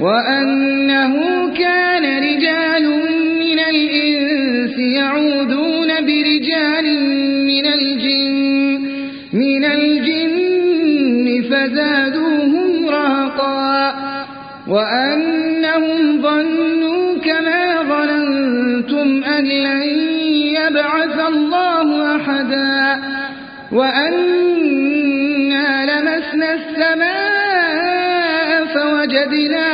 وأنه كان رجال من الإنس يعودون برجال من الجن من الجن فزادوهم رهقا. وأنهم ظنوا كما ظننتم أن لن يبعث الله أحدا. وأنا لمسنا السماء فوجدناها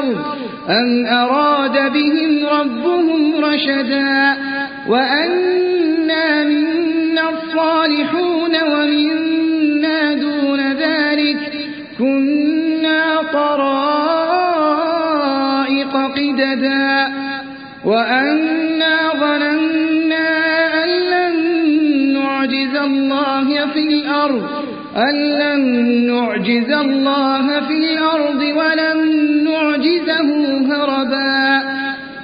الأرض أم أراد بهم ربهم رشدا وأنا منا الصالحون ومنا دون ذلك كنا طرائق قددا وأنا ظننا أن لن نعجز الله في الأرض أن لن نعجز الله في الأرض ولن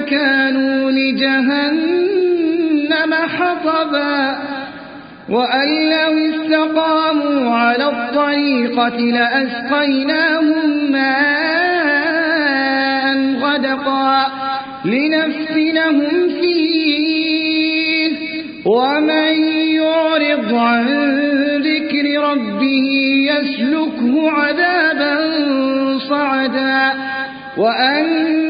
فكانوا لجهنم حطبا وأن لو استقاموا على الطريقة لأسقيناهم ماء غدقا لنفتنهم فيه. ومن يعرض عن ذكر ربه يسلكه عذابا صعدا. وأن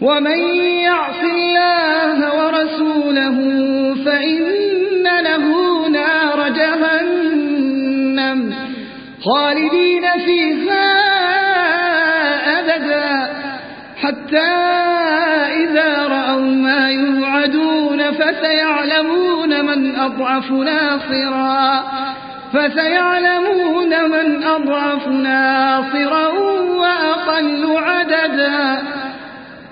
ومن يعص الله ورسوله فإن له نار جهنم خالدين فيها أبدا حتى إذا رأوا ما يوعدون فسيعلمون من أضعف ناصرا فسيعلمون من أضعف ناصرا وأقل عددا